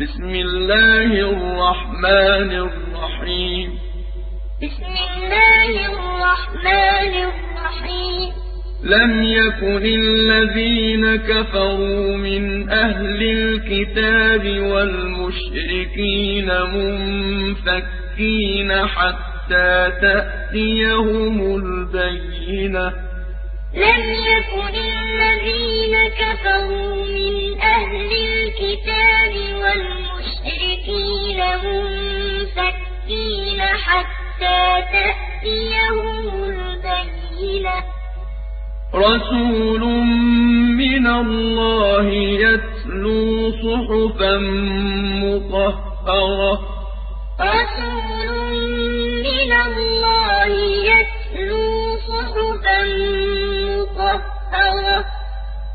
بسم الله الرحمن الرحيم. بسم الله الرحمن الرحيم. لم يكن الذين كفروا من أهل الكتاب والمشركين منفكين حتى تأتيهم البينة. لم يكن الذين كفروا من أهل الكتاب والمشركين منفكين حتى تأتيهم البينة. رسول من الله يتلو صحفا مطهرة.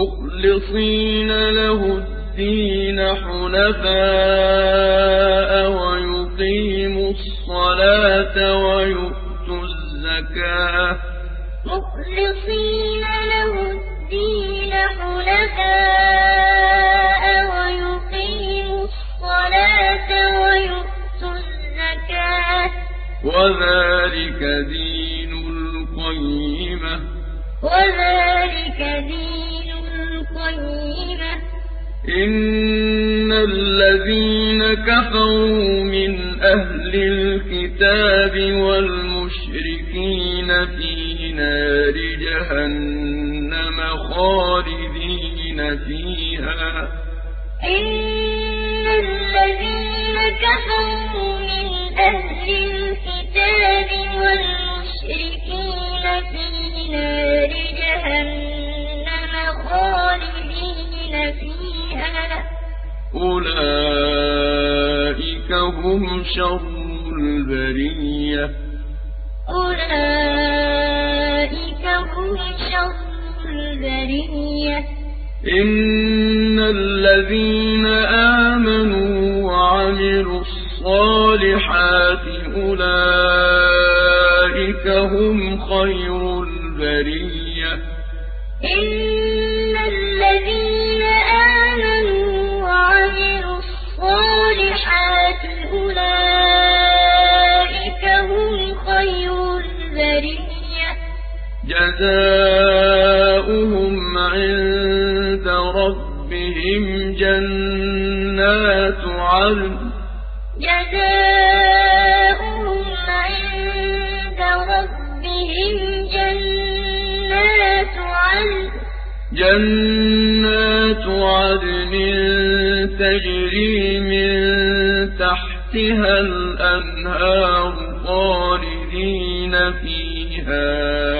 مخلصين له الدين حنفاء ويقيموا الصلاة ويؤتوا الزكاة. مخلصين له الدين حنفاء ويقيموا الصلاة ويؤتوا الزكاة. وذلك دين القيمة. وذلك دين إن الذين كفروا من أهل الكتاب والمشركين في نار جهنم خالدين فيها. إن الذين كفروا من أهل أولئك هم شر البرية. أولئك هم شر البرية. إن الذين آمنوا وعملوا الصالحات أولئك هم خير البرية. إن الذين جزاؤهم عند ربهم جنات عدن. جزاؤهم عند ربهم جنات عدن. جنات عدن تجري من تحتها الأنهار خالدين فيها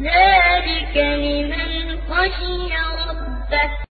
ذلك لمن خشي ربه